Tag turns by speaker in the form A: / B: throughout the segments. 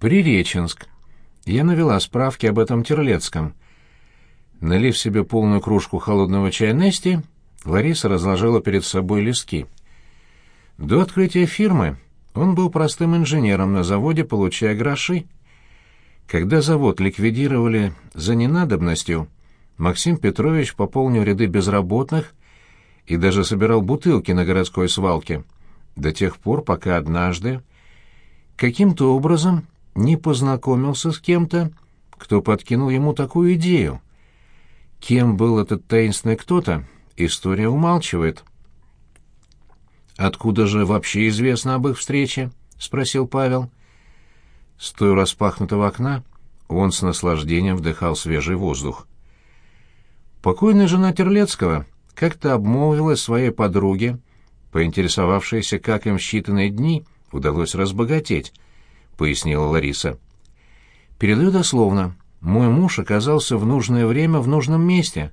A: Приреченск. Я навела справки об этом Терлецком. Налив себе полную кружку холодного чая Нести, Лариса разложила перед собой листки. До открытия фирмы он был простым инженером на заводе, получая гроши. Когда завод ликвидировали за ненадобностью, Максим Петрович пополнил ряды безработных и даже собирал бутылки на городской свалке, до тех пор, пока однажды каким-то образом не познакомился с кем-то, кто подкинул ему такую идею. Кем был этот таинственный кто-то, история умалчивает. «Откуда же вообще известно об их встрече?» — спросил Павел. Стоя распахнутого окна, он с наслаждением вдыхал свежий воздух. Покойная жена Терлецкого как-то обмолвилась своей подруге, поинтересовавшейся, как им в считанные дни удалось разбогатеть, — пояснила Лариса. Передаю дословно. Мой муж оказался в нужное время в нужном месте.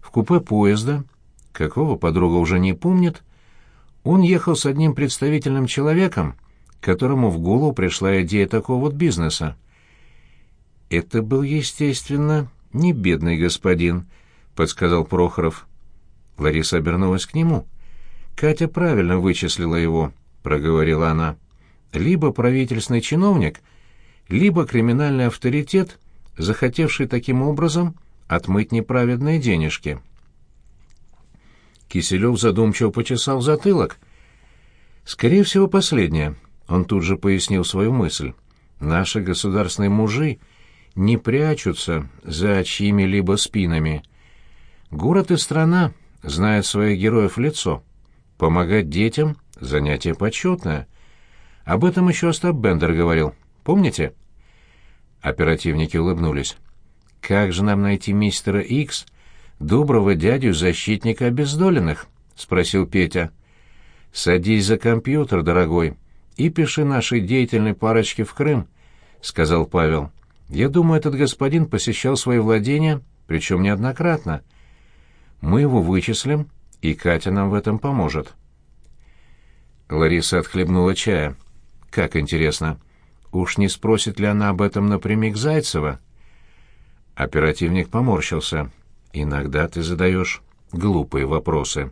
A: В купе поезда, какого подруга уже не помнит, он ехал с одним представительным человеком, которому в голову пришла идея такого вот бизнеса. Это был, естественно, не бедный господин, подсказал Прохоров. Лариса обернулась к нему. Катя правильно вычислила его, проговорила она. Либо правительственный чиновник, либо криминальный авторитет, захотевший таким образом отмыть неправедные денежки. Киселев задумчиво почесал затылок. Скорее всего, последнее. Он тут же пояснил свою мысль. Наши государственные мужи не прячутся за чьими-либо спинами. Город и страна знают своих героев лицо. Помогать детям — занятие почетное. Об этом еще Остап Бендер говорил. Помните? Оперативники улыбнулись. «Как же нам найти мистера Икс, доброго дядю-защитника обездоленных?» — спросил Петя. «Садись за компьютер, дорогой, и пиши нашей деятельной парочке в Крым», — сказал Павел. Я думаю, этот господин посещал свои владения, причем неоднократно. Мы его вычислим, и Катя нам в этом поможет. Лариса отхлебнула чая. Как интересно. Уж не спросит ли она об этом напрямик Зайцева? Оперативник поморщился. Иногда ты задаешь глупые вопросы.